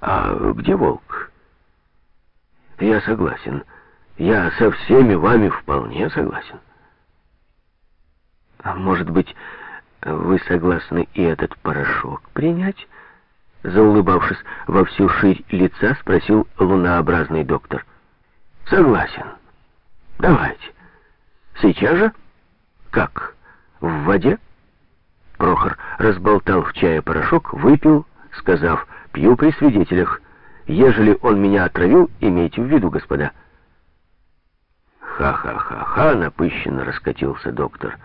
А где волк? Я согласен. Я со всеми вами вполне согласен. А может быть, вы согласны и этот порошок принять? Заулыбавшись во всю ширь лица, спросил лунообразный доктор. Согласен. Давайте. Сейчас же? Как? В воде? Прохор разболтал в чае порошок, выпил, сказав, пью при свидетелях. Ежели он меня отравил, имейте в виду, господа. Ха-ха-ха-ха, напыщенно раскатился доктор.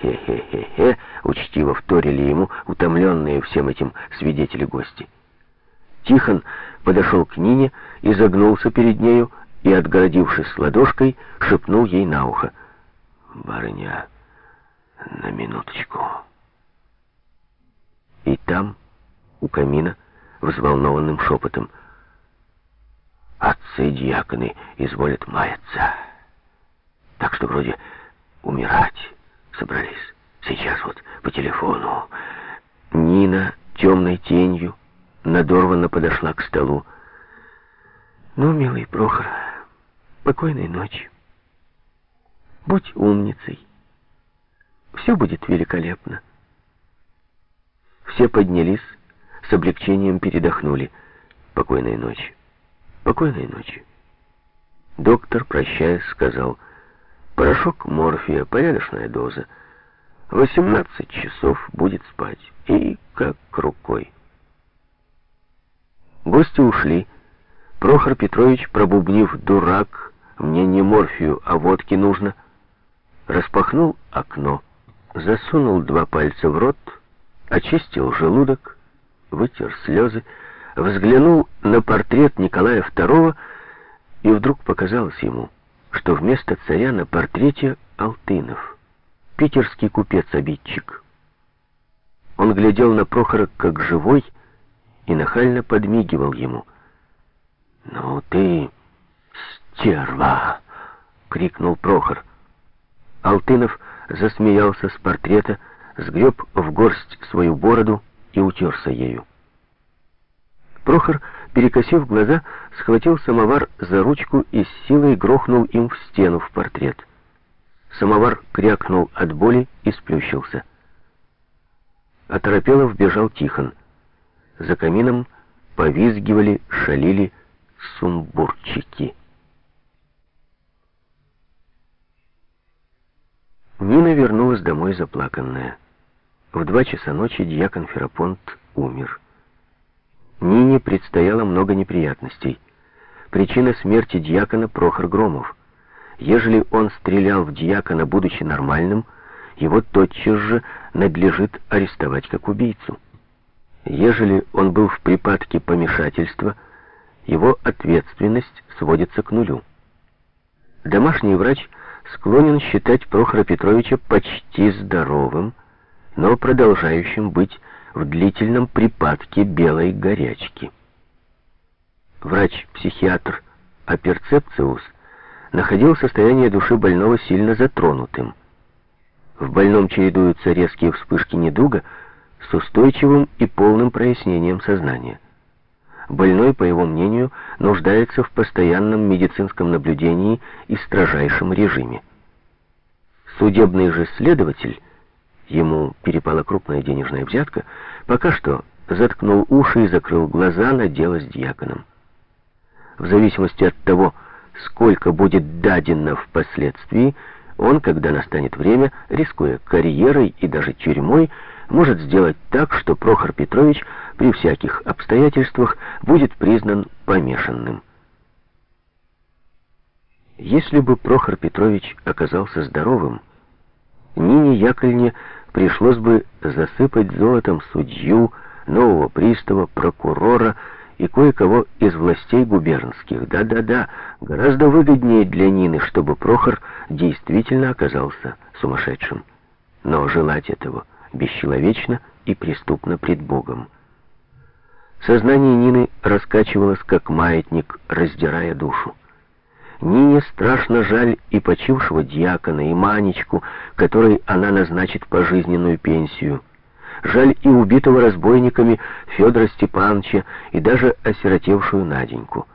Хе-хе-хе-хе, учтиво вторили ему утомленные всем этим свидетели-гости. Тихон подошел к Нине, и загнулся перед нею и, отгородившись ладошкой, шепнул ей на ухо. «Барыня, на минуточку». И там, у камина, взволнованным шепотом, «Отцы-дьяконы изволят маяться, так что вроде умирать» собрались. Сейчас вот по телефону. Нина темной тенью надорванно подошла к столу. Ну, милый Прохор, покойной ночи. Будь умницей. Все будет великолепно. Все поднялись, с облегчением передохнули. Покойной ночи. Покойной ночи. Доктор, прощаясь, сказал... Порошок морфия, порядочная доза. 18 часов будет спать. И как рукой. Гости ушли. Прохор Петрович, пробубнив «дурак», мне не морфию, а водки нужно, распахнул окно, засунул два пальца в рот, очистил желудок, вытер слезы, взглянул на портрет Николая II, и вдруг показалось ему — что вместо царя на портрете Алтынов, питерский купец-обидчик. Он глядел на Прохора как живой и нахально подмигивал ему. «Ну ты, стерва!» — крикнул Прохор. Алтынов засмеялся с портрета, сгреб в горсть свою бороду и утерся ею. Прохор перекосив глаза, схватил самовар за ручку и с силой грохнул им в стену в портрет. Самовар крякнул от боли и сплющился. Оторопело вбежал Тихон. За камином повизгивали, шалили сумбурчики. Нина вернулась домой заплаканная. В два часа ночи дьякон Ферапонт умер. Нине предстояло много неприятностей. Причина смерти дьякона Прохор Громов. Ежели он стрелял в дьякона, будучи нормальным, его тотчас же надлежит арестовать как убийцу. Ежели он был в припадке помешательства, его ответственность сводится к нулю. Домашний врач склонен считать Прохора Петровича почти здоровым, но продолжающим быть в длительном припадке белой горячки. Врач-психиатр Аперцепциус находил состояние души больного сильно затронутым. В больном чередуются резкие вспышки недуга с устойчивым и полным прояснением сознания. Больной, по его мнению, нуждается в постоянном медицинском наблюдении и строжайшем режиме. Судебный же следователь ему перепала крупная денежная взятка, пока что заткнул уши и закрыл глаза на дело с дьяконом. В зависимости от того, сколько будет дадено впоследствии, он, когда настанет время, рискуя карьерой и даже тюрьмой, может сделать так, что Прохор Петрович при всяких обстоятельствах будет признан помешанным. Если бы Прохор Петрович оказался здоровым, Нине Яковлевне пришлось бы засыпать золотом судью, нового пристава, прокурора и кое-кого из властей губернских. Да-да-да, гораздо выгоднее для Нины, чтобы Прохор действительно оказался сумасшедшим. Но желать этого бесчеловечно и преступно пред Богом. Сознание Нины раскачивалось, как маятник, раздирая душу. Нине страшно жаль и почившего дьякона, и Манечку, которой она назначит пожизненную пенсию. Жаль и убитого разбойниками Федора Степановича, и даже осиротевшую Наденьку.